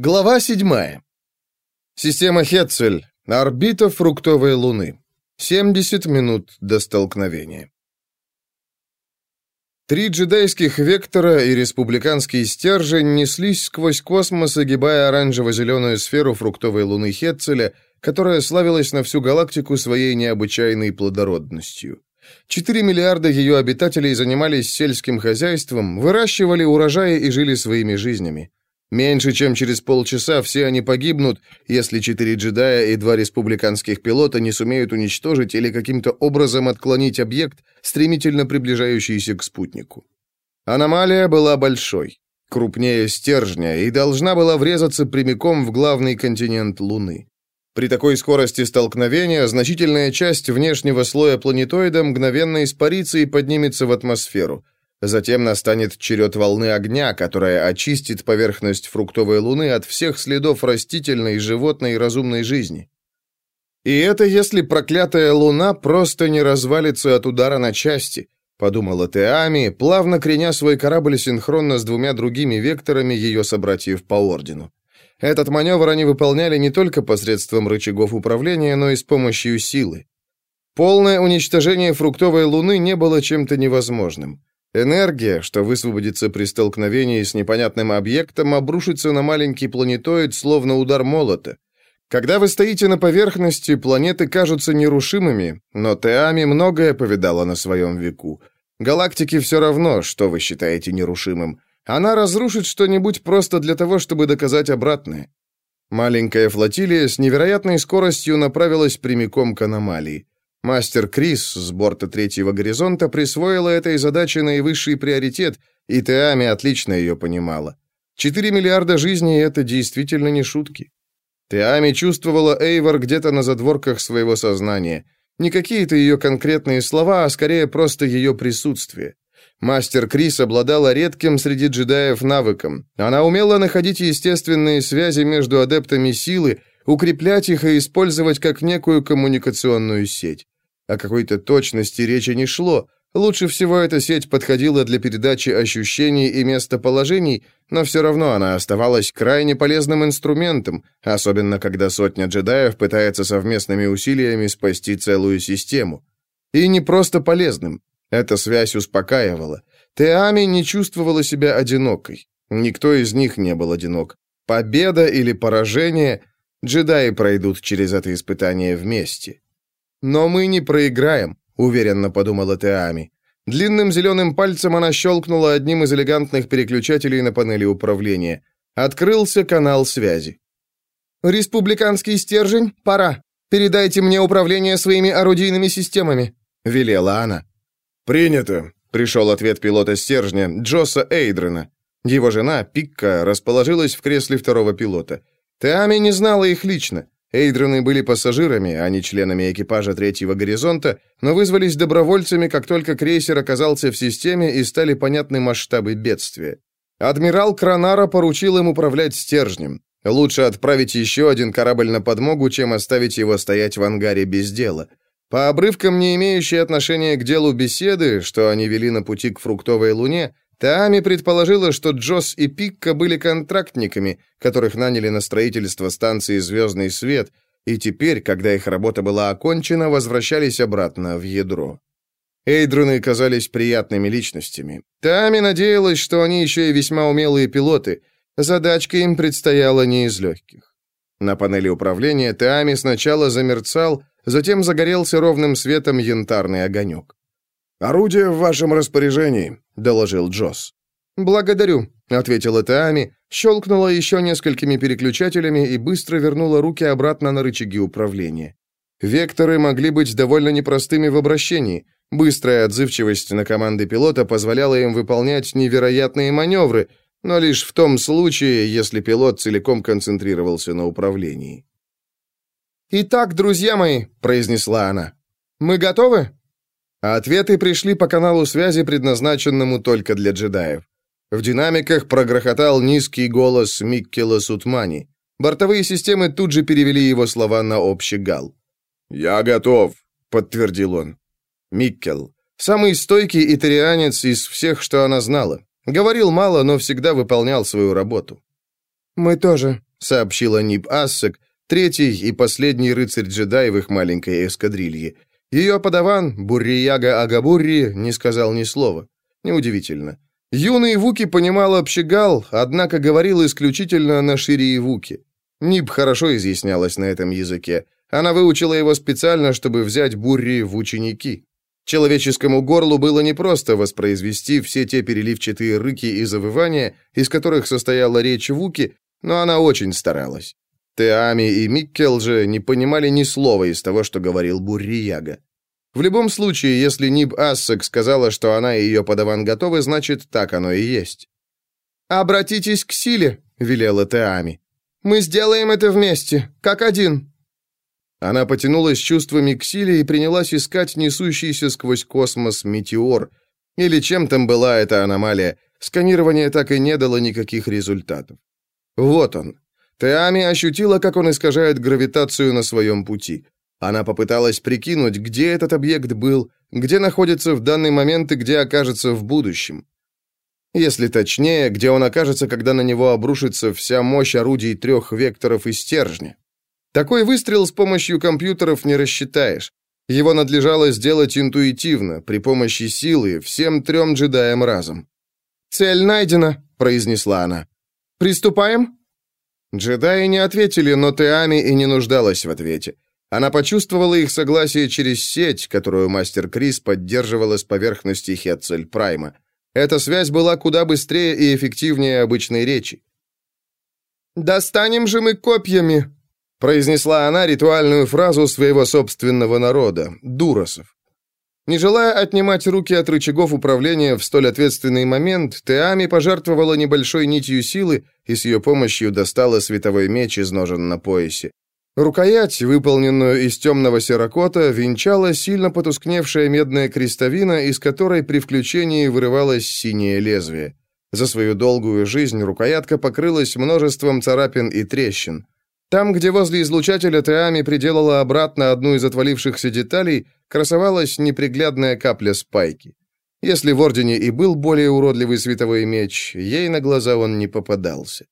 Глава 7. Система Хетцель. Орбита фруктовой луны. 70 минут до столкновения. Три джедайских вектора и республиканский стержень неслись сквозь космос, огибая оранжево-зеленую сферу фруктовой луны Хетцеля, которая славилась на всю галактику своей необычайной плодородностью. Четыре миллиарда ее обитателей занимались сельским хозяйством, выращивали урожаи и жили своими жизнями. Меньше чем через полчаса все они погибнут, если четыре джедая и два республиканских пилота не сумеют уничтожить или каким-то образом отклонить объект, стремительно приближающийся к спутнику. Аномалия была большой, крупнее стержня, и должна была врезаться прямиком в главный континент Луны. При такой скорости столкновения значительная часть внешнего слоя планетоида мгновенно испарится и поднимется в атмосферу – Затем настанет черед волны огня, которая очистит поверхность фруктовой луны от всех следов растительной, животной и разумной жизни. И это если проклятая луна просто не развалится от удара на части, подумала Теами, плавно креня свой корабль синхронно с двумя другими векторами ее собратьев по ордену. Этот маневр они выполняли не только посредством рычагов управления, но и с помощью силы. Полное уничтожение фруктовой луны не было чем-то невозможным. Энергия, что высвободится при столкновении с непонятным объектом, обрушится на маленький планетоид, словно удар молота. Когда вы стоите на поверхности, планеты кажутся нерушимыми, но Теами многое повидала на своем веку. Галактике все равно, что вы считаете нерушимым. Она разрушит что-нибудь просто для того, чтобы доказать обратное. Маленькая флотилия с невероятной скоростью направилась прямиком к аномалии. Мастер Крис с борта третьего горизонта присвоила этой задаче наивысший приоритет, и Теами отлично ее понимала. Четыре миллиарда жизней — это действительно не шутки. Теами чувствовала Эйвор где-то на задворках своего сознания. Не какие-то ее конкретные слова, а скорее просто ее присутствие. Мастер Крис обладала редким среди джедаев навыком. Она умела находить естественные связи между адептами силы, укреплять их и использовать как некую коммуникационную сеть. О какой-то точности речи не шло. Лучше всего эта сеть подходила для передачи ощущений и местоположений, но все равно она оставалась крайне полезным инструментом, особенно когда сотня джедаев пытается совместными усилиями спасти целую систему. И не просто полезным. Эта связь успокаивала. Теами не чувствовала себя одинокой. Никто из них не был одинок. Победа или поражение Джедаи пройдут через это испытание вместе. «Но мы не проиграем», — уверенно подумала Теами. Длинным зеленым пальцем она щелкнула одним из элегантных переключателей на панели управления. Открылся канал связи. «Республиканский стержень, пора. Передайте мне управление своими орудийными системами», — велела она. «Принято», — пришел ответ пилота стержня, Джоса Эйдрена. Его жена, Пикка, расположилась в кресле второго пилота. Теами не знала их лично. Эйдрены были пассажирами, а не членами экипажа третьего горизонта, но вызвались добровольцами, как только крейсер оказался в системе и стали понятны масштабы бедствия. Адмирал Кранара поручил им управлять стержнем. Лучше отправить еще один корабль на подмогу, чем оставить его стоять в ангаре без дела. По обрывкам, не имеющей отношения к делу беседы, что они вели на пути к фруктовой луне, Таами предположила, что Джосс и Пикка были контрактниками, которых наняли на строительство станции «Звездный свет», и теперь, когда их работа была окончена, возвращались обратно в ядро. Эйдруны казались приятными личностями. Таами надеялась, что они еще и весьма умелые пилоты. Задачка им предстояла не из легких. На панели управления Таами сначала замерцал, затем загорелся ровным светом янтарный огонек. «Орудие в вашем распоряжении», — доложил Джосс. «Благодарю», — ответила Таами, щелкнула еще несколькими переключателями и быстро вернула руки обратно на рычаги управления. Векторы могли быть довольно непростыми в обращении. Быстрая отзывчивость на команды пилота позволяла им выполнять невероятные маневры, но лишь в том случае, если пилот целиком концентрировался на управлении. «Итак, друзья мои», — произнесла она, — «мы готовы?» А ответы пришли по каналу связи, предназначенному только для джедаев. В динамиках прогрохотал низкий голос Миккела Сутмани. Бортовые системы тут же перевели его слова на общий гал. «Я готов», — подтвердил он. Миккел. Самый стойкий итарианец из всех, что она знала. Говорил мало, но всегда выполнял свою работу. «Мы тоже», сообщила Нип Ассек, третий и последний рыцарь-джедай в их маленькой эскадрилье. Ее подаван, Буррияга Агабурри, не сказал ни слова. Неудивительно. Юный Вуки понимал общегал, однако говорил исключительно на шире Вуки. Ниб хорошо изъяснялась на этом языке. Она выучила его специально, чтобы взять Бурри в ученики. Человеческому горлу было непросто воспроизвести все те переливчатые рыки и завывания, из которых состояла речь Вуки, но она очень старалась. Теами и Миккел же не понимали ни слова из того, что говорил Буррияга. В любом случае, если Ниб Ассек сказала, что она и ее подаван готовы, значит, так оно и есть. «Обратитесь к силе», — велела Теами. «Мы сделаем это вместе, как один». Она потянулась чувствами к силе и принялась искать несущийся сквозь космос метеор. Или чем там была эта аномалия. Сканирование так и не дало никаких результатов. Вот он. Теами ощутила, как он искажает гравитацию на своем пути. Она попыталась прикинуть, где этот объект был, где находится в данный момент и где окажется в будущем. Если точнее, где он окажется, когда на него обрушится вся мощь орудий трех векторов и стержня. Такой выстрел с помощью компьютеров не рассчитаешь. Его надлежало сделать интуитивно, при помощи силы, всем трем джедаям разом. «Цель найдена», — произнесла она. «Приступаем?» Джедаи не ответили, но Теами и не нуждалась в ответе. Она почувствовала их согласие через сеть, которую мастер Крис поддерживала с поверхности Хетцель Прайма. Эта связь была куда быстрее и эффективнее обычной речи. «Достанем же мы копьями!» произнесла она ритуальную фразу своего собственного народа, дуросов. Не желая отнимать руки от рычагов управления в столь ответственный момент, Теами пожертвовала небольшой нитью силы и с ее помощью достала световой меч из ножен на поясе. Рукоять, выполненную из темного серокота, венчала сильно потускневшая медная крестовина, из которой при включении вырывалось синее лезвие. За свою долгую жизнь рукоятка покрылась множеством царапин и трещин. Там, где возле излучателя Теами приделала обратно одну из отвалившихся деталей, красовалась неприглядная капля спайки. Если в Ордене и был более уродливый световой меч, ей на глаза он не попадался.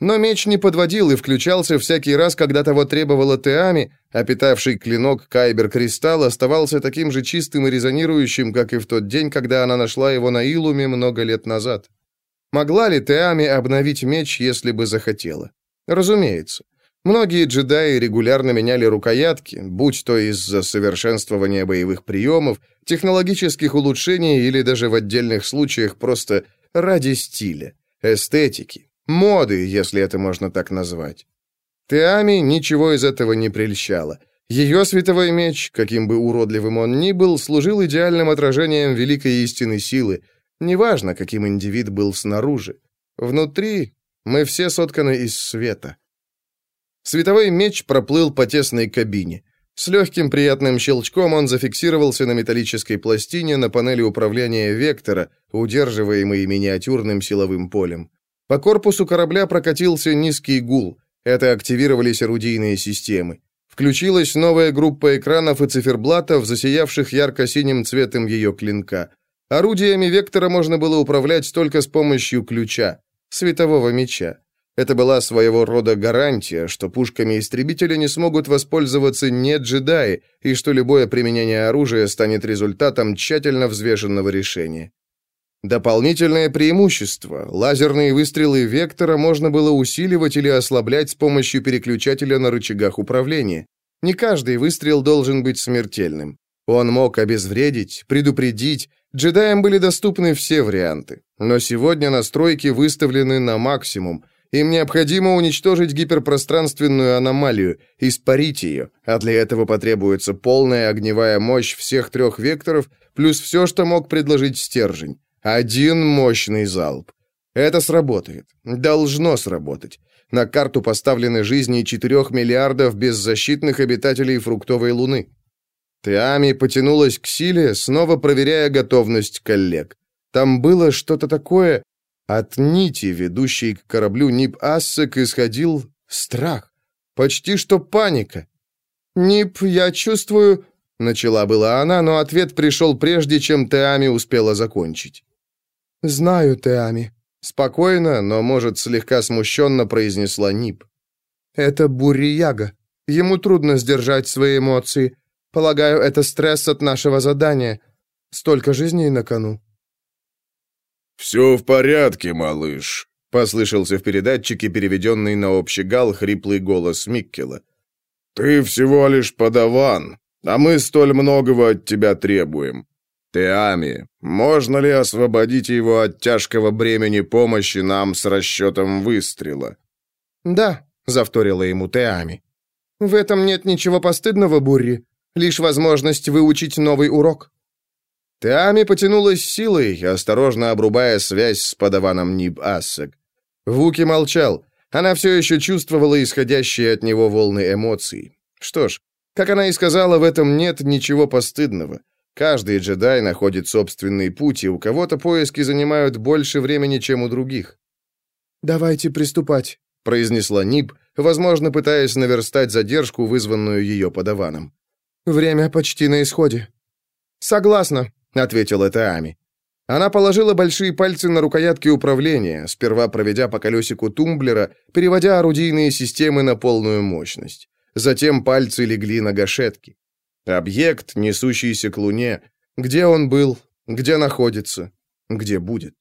Но меч не подводил и включался всякий раз, когда того требовала Теами, а питавший клинок Кайбер-кристалл оставался таким же чистым и резонирующим, как и в тот день, когда она нашла его на Илуме много лет назад. Могла ли Теами обновить меч, если бы захотела? Разумеется. Многие джедаи регулярно меняли рукоятки, будь то из-за совершенствования боевых приемов, технологических улучшений или даже в отдельных случаях просто ради стиля, эстетики, Моды, если это можно так назвать. Теами ничего из этого не прельщало. Ее световой меч, каким бы уродливым он ни был, служил идеальным отражением великой истины силы, неважно, каким индивид был снаружи. Внутри мы все сотканы из света. Световой меч проплыл по тесной кабине. С легким приятным щелчком он зафиксировался на металлической пластине на панели управления Вектора, удерживаемой миниатюрным силовым полем. По корпусу корабля прокатился низкий гул. Это активировались орудийные системы. Включилась новая группа экранов и циферблатов, засиявших ярко-синим цветом ее клинка. Орудиями Вектора можно было управлять только с помощью ключа, светового меча. Это была своего рода гарантия, что пушками истребителя не смогут воспользоваться не джедаи, и что любое применение оружия станет результатом тщательно взвешенного решения. Дополнительное преимущество. Лазерные выстрелы Вектора можно было усиливать или ослаблять с помощью переключателя на рычагах управления. Не каждый выстрел должен быть смертельным. Он мог обезвредить, предупредить. Джедаям были доступны все варианты. Но сегодня настройки выставлены на максимум. Им необходимо уничтожить гиперпространственную аномалию, испарить ее, а для этого потребуется полная огневая мощь всех трех векторов, плюс все, что мог предложить стержень. Один мощный залп. Это сработает. Должно сработать. На карту поставлены жизни 4 миллиардов беззащитных обитателей фруктовой луны. Теами потянулась к силе, снова проверяя готовность коллег. Там было что-то такое... От нити, ведущей к кораблю Нип Ассек, исходил страх. Почти что паника. «Нип, я чувствую...» Начала была она, но ответ пришел прежде, чем Теами успела закончить. «Знаю, Теами», — спокойно, но, может, слегка смущенно произнесла Нип. Это Бурияга. Ему трудно сдержать свои эмоции. Полагаю, это стресс от нашего задания. Столько жизней на кону». «Все в порядке, малыш», — послышался в передатчике переведенный на общий гал хриплый голос Миккела. «Ты всего лишь подаван, а мы столь многого от тебя требуем. Теами, можно ли освободить его от тяжкого бремени помощи нам с расчетом выстрела?» «Да», — завторила ему Теами. «В этом нет ничего постыдного, Бурри, лишь возможность выучить новый урок». Теами потянулась силой, осторожно обрубая связь с подаваном Ниб Ассек. Вуки молчал. Она все еще чувствовала исходящие от него волны эмоций. Что ж, как она и сказала, в этом нет ничего постыдного. Каждый джедай находит собственный путь, и у кого-то поиски занимают больше времени, чем у других. «Давайте приступать», — произнесла Ниб, возможно, пытаясь наверстать задержку, вызванную ее подаваном. «Время почти на исходе». «Согласна», — ответила Таами. Она положила большие пальцы на рукоятки управления, сперва проведя по колесику тумблера, переводя орудийные системы на полную мощность. Затем пальцы легли на гашетки. Объект, несущийся к Луне. Где он был? Где находится? Где будет?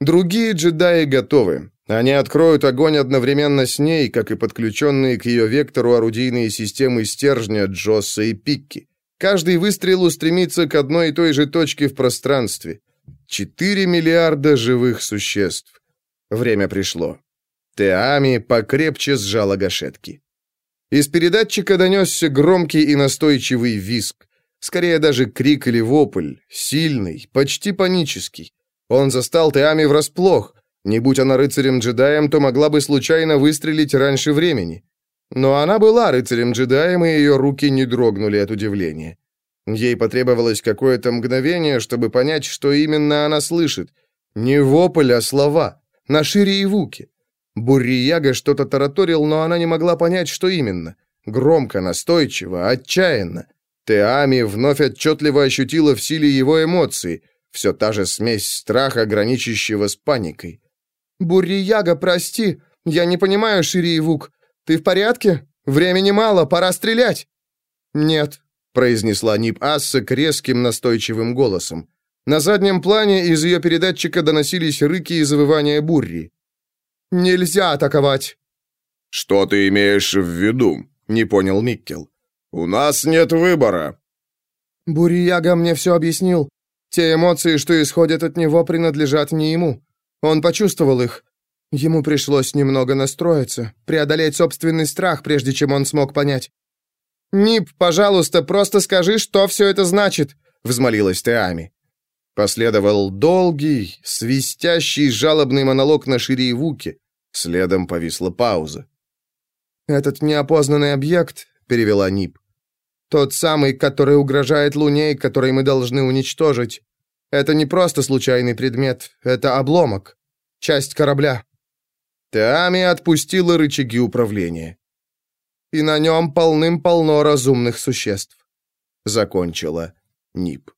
Другие джедаи готовы. Они откроют огонь одновременно с ней, как и подключенные к ее вектору орудийные системы стержня Джосса и Пикки. Каждый выстрел устремится к одной и той же точке в пространстве. Четыре миллиарда живых существ. Время пришло. Теами покрепче сжала гашетки. Из передатчика донесся громкий и настойчивый визг. Скорее даже крик или вопль. Сильный, почти панический. Он застал Теами врасплох. Не будь она рыцарем-джедаем, то могла бы случайно выстрелить раньше времени. Но она была рыцарем-джедаем, и ее руки не дрогнули от удивления. Ей потребовалось какое-то мгновение, чтобы понять, что именно она слышит. Не вопль, а слова. На шире и вуке. Буррияга что-то тараторил, но она не могла понять, что именно. Громко, настойчиво, отчаянно. Теами вновь отчетливо ощутила в силе его эмоции. Все та же смесь страха, граничащего с паникой. «Буррияга, прости, я не понимаю, Шири и Вук. Ты в порядке? Времени мало, пора стрелять!» «Нет», — произнесла Нип Ассек резким настойчивым голосом. На заднем плане из ее передатчика доносились рыки и завывания бурри. «Нельзя атаковать!» «Что ты имеешь в виду?» — не понял Миккел. «У нас нет выбора!» Бурияга мне все объяснил. Те эмоции, что исходят от него, принадлежат не ему. Он почувствовал их. Ему пришлось немного настроиться, преодолеть собственный страх, прежде чем он смог понять. «Нип, пожалуйста, просто скажи, что все это значит», — взмолилась Теами. Последовал долгий, свистящий, жалобный монолог на Шире и Вуке. Следом повисла пауза. «Этот неопознанный объект», — перевела Нип, — «тот самый, который угрожает Луне и который мы должны уничтожить. Это не просто случайный предмет, это обломок, часть корабля». Теами отпустила рычаги управления. «И на нем полным-полно разумных существ», — закончила Нип.